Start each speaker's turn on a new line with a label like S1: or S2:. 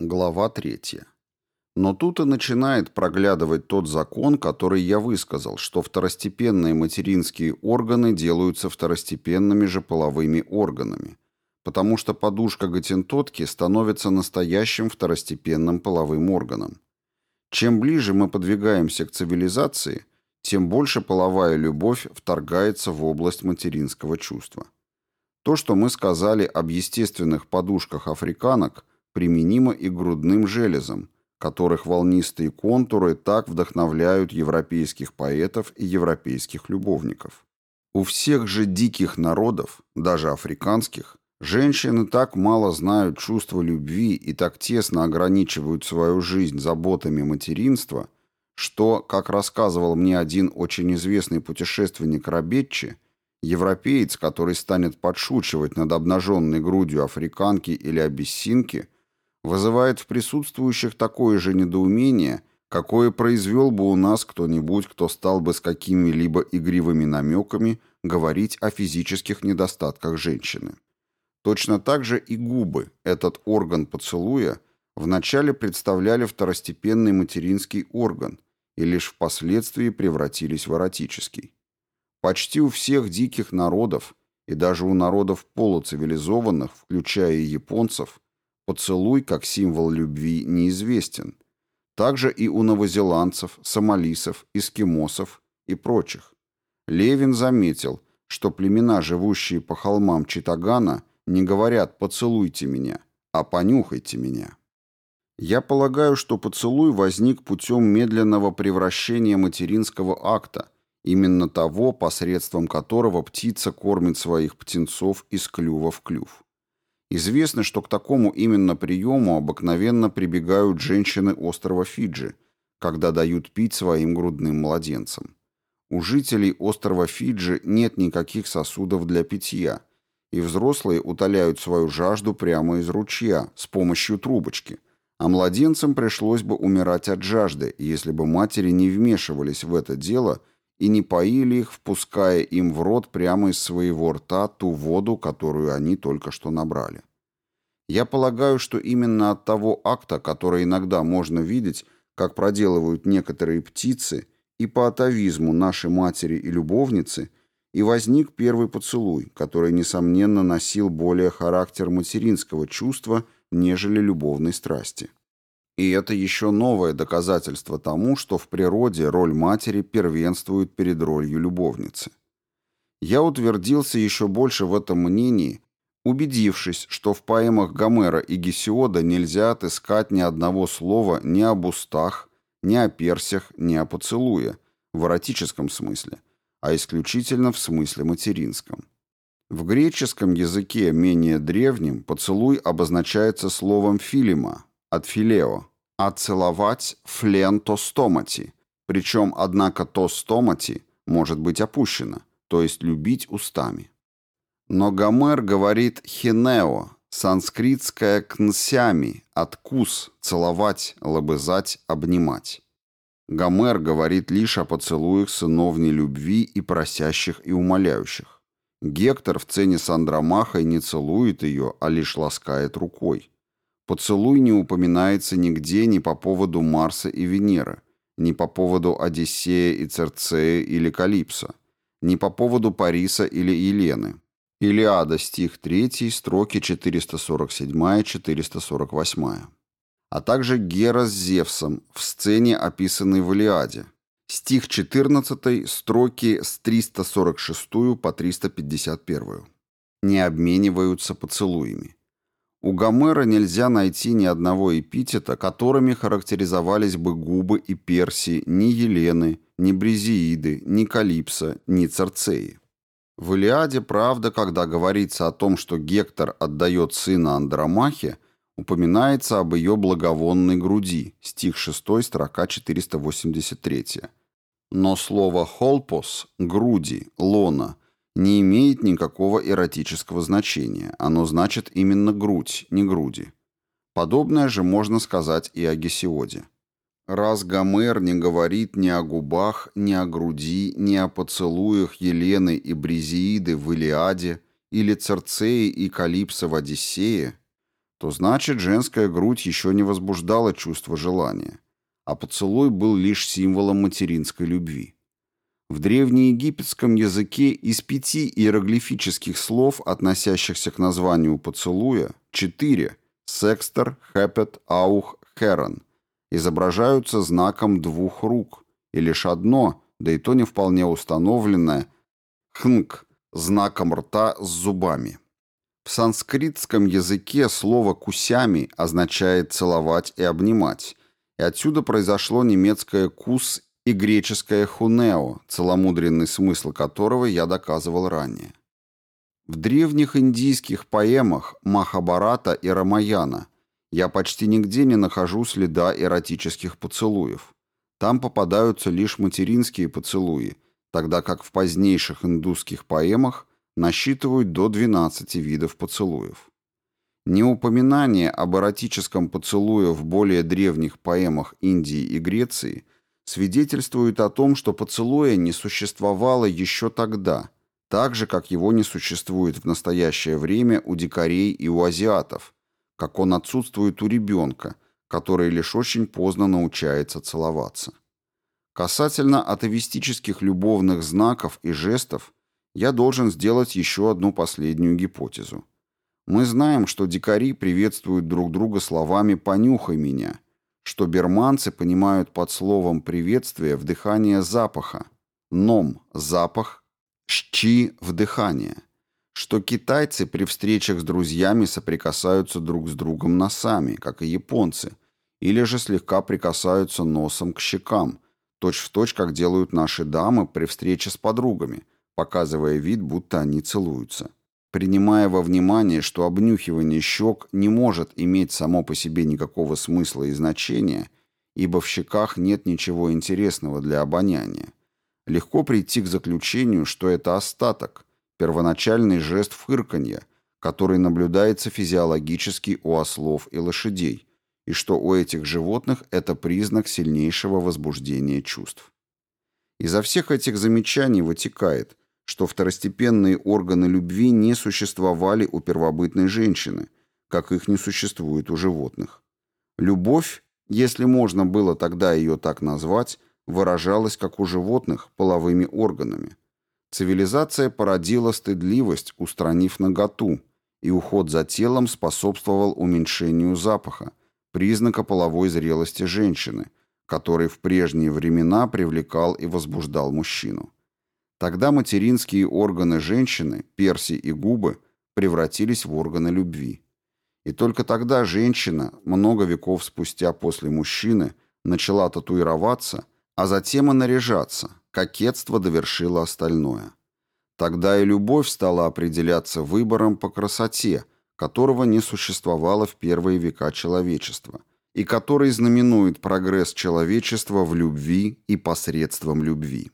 S1: Глава 3. Но тут и начинает проглядывать тот закон, который я высказал, что второстепенные материнские органы делаются второстепенными же половыми органами, потому что подушка готентотки становится настоящим второстепенным половым органом. Чем ближе мы подвигаемся к цивилизации, тем больше половая любовь вторгается в область материнского чувства. То, что мы сказали об естественных подушках африканок – применимо и грудным железам, которых волнистые контуры так вдохновляют европейских поэтов и европейских любовников. У всех же диких народов, даже африканских, женщины так мало знают чувства любви и так тесно ограничивают свою жизнь заботами материнства, что, как рассказывал мне один очень известный путешественник Рабетчи, европеец, который станет подшучивать над обнаженной грудью африканки или абиссинки – вызывает в присутствующих такое же недоумение, какое произвел бы у нас кто-нибудь, кто стал бы с какими-либо игривыми намеками говорить о физических недостатках женщины. Точно так же и губы, этот орган поцелуя, вначале представляли второстепенный материнский орган и лишь впоследствии превратились в эротический. Почти у всех диких народов, и даже у народов полуцивилизованных, включая и японцев, Поцелуй как символ любви неизвестен. Также и у новозеландцев, сомалисов, эскимосов и прочих. Левин заметил, что племена, живущие по холмам Читагана, не говорят «поцелуйте меня», а «понюхайте меня». Я полагаю, что поцелуй возник путем медленного превращения материнского акта, именно того, посредством которого птица кормит своих птенцов из клюва в клюв. Известно, что к такому именно приему обыкновенно прибегают женщины острова Фиджи, когда дают пить своим грудным младенцам. У жителей острова Фиджи нет никаких сосудов для питья, и взрослые утоляют свою жажду прямо из ручья с помощью трубочки, а младенцам пришлось бы умирать от жажды, если бы матери не вмешивались в это дело и не поили их, впуская им в рот прямо из своего рта ту воду, которую они только что набрали. Я полагаю, что именно от того акта, который иногда можно видеть, как проделывают некоторые птицы, и по атовизму нашей матери и любовницы, и возник первый поцелуй, который, несомненно, носил более характер материнского чувства, нежели любовной страсти. И это еще новое доказательство тому, что в природе роль матери первенствует перед ролью любовницы. Я утвердился еще больше в этом мнении, убедившись, что в поэмах Гомера и Гесиода нельзя отыскать ни одного слова ни об устах, ни о персях, ни о поцелуе, в эротическом смысле, а исключительно в смысле материнском. В греческом языке, менее древнем, поцелуй обозначается словом «филима», от филео, а целовать флен то стомати, причем, однако, то стомати может быть опущено, то есть любить устами. Но Гомер говорит «хинео», санскритское «кнсями», «откус», «целовать», «лобызать», «обнимать». Гомер говорит лишь о поцелуях сыновней любви и просящих и умоляющих. Гектор в цене с Андромахой не целует ее, а лишь ласкает рукой. Поцелуй не упоминается нигде ни по поводу Марса и Венеры, ни по поводу Одиссея и Церцея или Калипса, ни по поводу Париса или Елены. Илиада, стих 3, строки 447-448. А также Гера с Зевсом в сцене, описанной в Илиаде. Стих 14, строки с 346 по 351. Не обмениваются поцелуями. У Гомера нельзя найти ни одного эпитета, которыми характеризовались бы губы и перси ни Елены, ни Брезииды, ни Калипса, ни Церцеи. В Илиаде, правда, когда говорится о том, что Гектор отдает сына Андромахе, упоминается об ее благовонной груди, стих 6, строка 483. Но слово «холпос» — груди, лона — не имеет никакого эротического значения, оно значит именно грудь, не груди. Подобное же можно сказать и о Гесиоде. Раз Гомер не говорит ни о губах, ни о груди, ни о поцелуях Елены и Брезииды в Илиаде или Церцеи и Калипса в Одиссее, то значит женская грудь еще не возбуждала чувство желания, а поцелуй был лишь символом материнской любви. В древнеегипетском языке из пяти иероглифических слов, относящихся к названию поцелуя, четыре – секстер, хепет, аух, херон – изображаются знаком двух рук, и лишь одно, да и то не вполне установленное – хнк – знаком рта с зубами. В санскритском языке слово «кусями» означает «целовать и обнимать», и отсюда произошло немецкое «кус» и греческое «хунео», целомудренный смысл которого я доказывал ранее. В древних индийских поэмах Махабарата и Рамаяна я почти нигде не нахожу следа эротических поцелуев. Там попадаются лишь материнские поцелуи, тогда как в позднейших индусских поэмах насчитывают до 12 видов поцелуев. Неупоминание об эротическом поцелуе в более древних поэмах Индии и Греции – свидетельствует о том, что поцелуя не существовало еще тогда, так же, как его не существует в настоящее время у дикарей и у азиатов, как он отсутствует у ребенка, который лишь очень поздно научается целоваться. Касательно атовистических любовных знаков и жестов, я должен сделать еще одну последнюю гипотезу. Мы знаем, что дикари приветствуют друг друга словами «понюхай меня», что берманцы понимают под словом приветствие вдыхание запаха, ном – запах, щи – вдыхание, что китайцы при встречах с друзьями соприкасаются друг с другом носами, как и японцы, или же слегка прикасаются носом к щекам, точь-в-точь, точь, как делают наши дамы при встрече с подругами, показывая вид, будто они целуются принимая во внимание, что обнюхивание щек не может иметь само по себе никакого смысла и значения, ибо в щеках нет ничего интересного для обоняния, легко прийти к заключению, что это остаток, первоначальный жест фырканья, который наблюдается физиологически у ослов и лошадей, и что у этих животных это признак сильнейшего возбуждения чувств. Изо всех этих замечаний вытекает – что второстепенные органы любви не существовали у первобытной женщины, как их не существует у животных. Любовь, если можно было тогда ее так назвать, выражалась, как у животных, половыми органами. Цивилизация породила стыдливость, устранив наготу, и уход за телом способствовал уменьшению запаха, признака половой зрелости женщины, который в прежние времена привлекал и возбуждал мужчину. Тогда материнские органы женщины, перси и губы, превратились в органы любви. И только тогда женщина, много веков спустя после мужчины, начала татуироваться, а затем и наряжаться, кокетство довершило остальное. Тогда и любовь стала определяться выбором по красоте, которого не существовало в первые века человечества, и который знаменует прогресс человечества в любви и посредством любви.